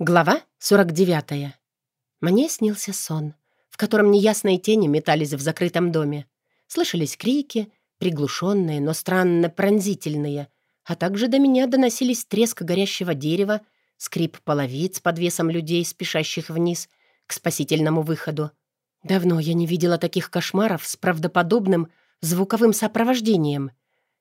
Глава 49. Мне снился сон, в котором неясные тени метались в закрытом доме. Слышались крики, приглушенные, но странно пронзительные, а также до меня доносились треск горящего дерева, скрип половиц под весом людей, спешащих вниз к спасительному выходу. Давно я не видела таких кошмаров с правдоподобным звуковым сопровождением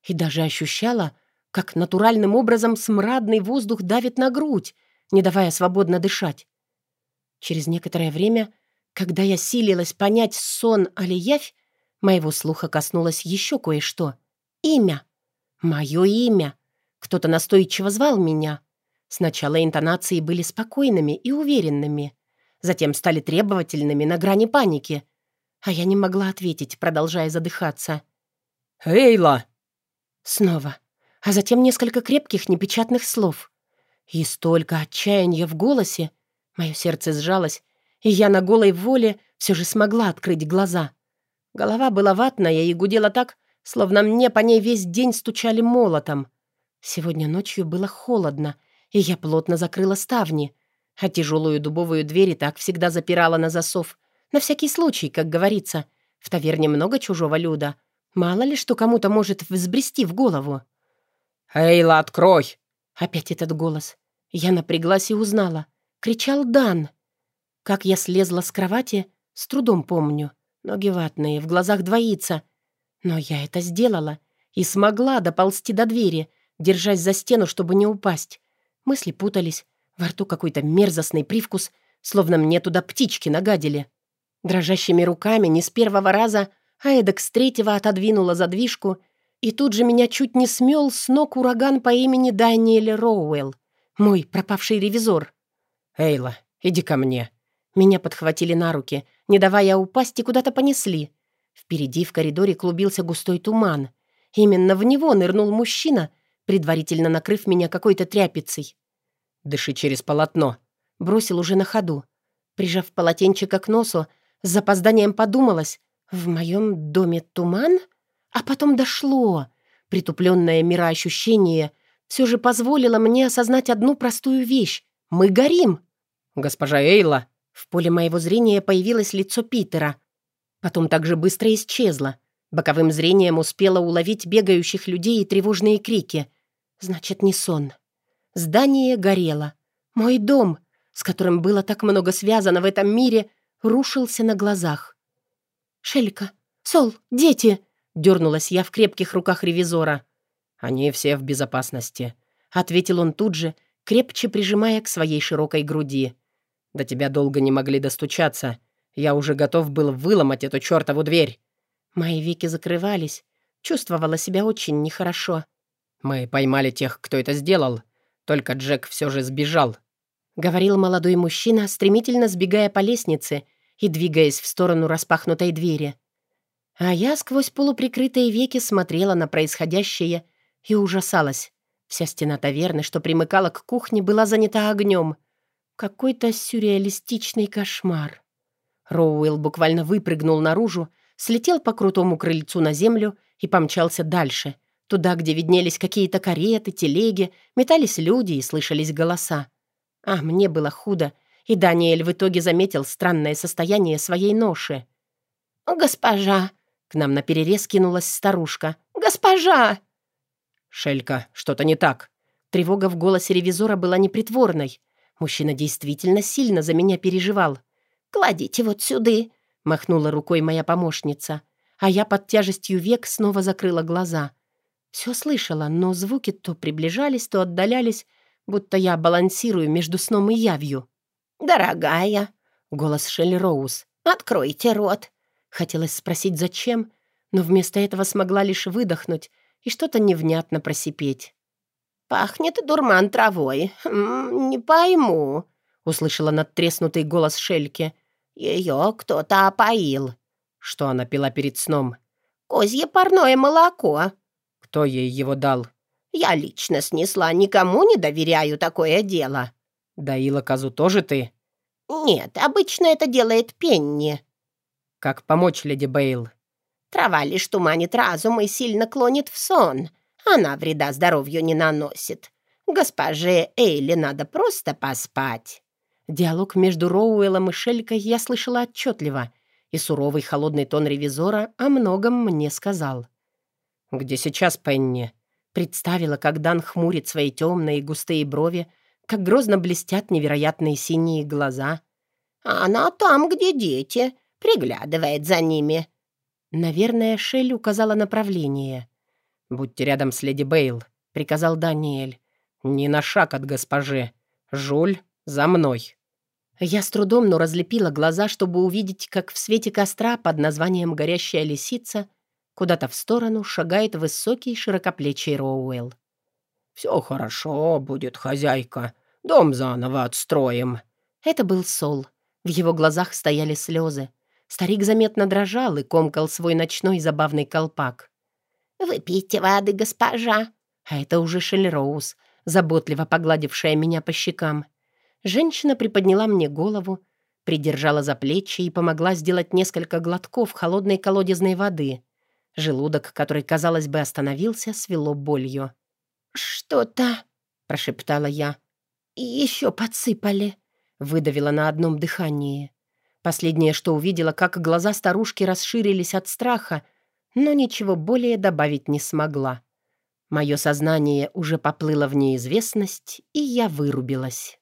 и даже ощущала, как натуральным образом смрадный воздух давит на грудь, не давая свободно дышать. Через некоторое время, когда я силилась понять, сон или явь, моего слуха коснулось еще кое-что. Имя. Мое имя. Кто-то настойчиво звал меня. Сначала интонации были спокойными и уверенными. Затем стали требовательными на грани паники. А я не могла ответить, продолжая задыхаться. «Эйла!» Снова. А затем несколько крепких непечатных слов. И столько отчаяния в голосе. Мое сердце сжалось, и я на голой воле все же смогла открыть глаза. Голова была ватная и гудела так, словно мне по ней весь день стучали молотом. Сегодня ночью было холодно, и я плотно закрыла ставни, а тяжелую дубовую дверь и так всегда запирала на засов. На всякий случай, как говорится. В таверне много чужого люда. Мало ли, что кому-то может взбрести в голову. «Эйла, открой!» Опять этот голос. Я напряглась и узнала. Кричал Дан. Как я слезла с кровати, с трудом помню. Ноги ватные, в глазах двоится. Но я это сделала и смогла доползти до двери, держась за стену, чтобы не упасть. Мысли путались, во рту какой-то мерзостный привкус, словно мне туда птички нагадили. Дрожащими руками, не с первого раза, а эдак с третьего отодвинула задвижку и тут же меня чуть не смел с ног ураган по имени Даниэль Роуэлл, мой пропавший ревизор. «Эйла, иди ко мне». Меня подхватили на руки, не давая упасть, и куда-то понесли. Впереди в коридоре клубился густой туман. Именно в него нырнул мужчина, предварительно накрыв меня какой-то тряпицей. «Дыши через полотно», — бросил уже на ходу. Прижав полотенчика к носу, с запозданием подумалось, «В моем доме туман?» А потом дошло. Притупленное мироощущение все же позволило мне осознать одну простую вещь. Мы горим. «Госпожа Эйла!» В поле моего зрения появилось лицо Питера. Потом так же быстро исчезло. Боковым зрением успела уловить бегающих людей и тревожные крики. Значит, не сон. Здание горело. Мой дом, с которым было так много связано в этом мире, рушился на глазах. «Шелька! Сол! Дети!» Дернулась я в крепких руках ревизора. «Они все в безопасности», — ответил он тут же, крепче прижимая к своей широкой груди. «До тебя долго не могли достучаться. Я уже готов был выломать эту чертову дверь». Мои веки закрывались. Чувствовала себя очень нехорошо. «Мы поймали тех, кто это сделал. Только Джек все же сбежал», — говорил молодой мужчина, стремительно сбегая по лестнице и двигаясь в сторону распахнутой двери. А я сквозь полуприкрытые веки смотрела на происходящее и ужасалась. Вся стена таверны, что примыкала к кухне, была занята огнем. Какой-то сюрреалистичный кошмар. Роуэлл буквально выпрыгнул наружу, слетел по крутому крыльцу на землю и помчался дальше, туда, где виднелись какие-то кареты, телеги, метались люди и слышались голоса. А мне было худо, и Даниэль в итоге заметил странное состояние своей ноши. «Госпожа!» К нам на перерез кинулась старушка. «Госпожа!» «Шелька, что-то не так». Тревога в голосе ревизора была непритворной. Мужчина действительно сильно за меня переживал. «Кладите вот сюды», — махнула рукой моя помощница. А я под тяжестью век снова закрыла глаза. Все слышала, но звуки то приближались, то отдалялись, будто я балансирую между сном и явью. «Дорогая», — голос Шелли Роуз, — «откройте рот. Хотелось спросить, зачем, но вместо этого смогла лишь выдохнуть и что-то невнятно просипеть. «Пахнет дурман травой. не пойму», — услышала надтреснутый голос Шельки. «Ее кто-то опоил». Что она пила перед сном? «Козье парное молоко». Кто ей его дал? «Я лично снесла, никому не доверяю такое дело». «Доила козу тоже ты?» «Нет, обычно это делает Пенни». Как помочь, леди Бейл? Трава лишь туманит разум и сильно клонит в сон. Она вреда здоровью не наносит. Госпоже Эйли надо просто поспать. Диалог между Роуэллом и Шелькой я слышала отчетливо, и суровый холодный тон ревизора о многом мне сказал. «Где сейчас Пенни?» Представила, как Дан хмурит свои темные густые брови, как грозно блестят невероятные синие глаза. «Она там, где дети, приглядывает за ними». Наверное, Шель указала направление. «Будьте рядом с леди Бейл», — приказал Даниэль. «Ни на шаг от госпожи. Жуль, за мной». Я с трудом, но разлепила глаза, чтобы увидеть, как в свете костра под названием «Горящая лисица» куда-то в сторону шагает высокий широкоплечий Роуэлл. «Все хорошо будет, хозяйка. Дом заново отстроим». Это был Сол. В его глазах стояли слезы. Старик заметно дрожал и комкал свой ночной забавный колпак. «Выпейте воды, госпожа». А это уже Шель Роуз, заботливо погладившая меня по щекам. Женщина приподняла мне голову, придержала за плечи и помогла сделать несколько глотков холодной колодезной воды. Желудок, который, казалось бы, остановился, свело болью. «Что-то...» — прошептала я. «Еще подсыпали», — выдавила на одном дыхании. Последнее, что увидела, как глаза старушки расширились от страха, но ничего более добавить не смогла. Мое сознание уже поплыло в неизвестность, и я вырубилась.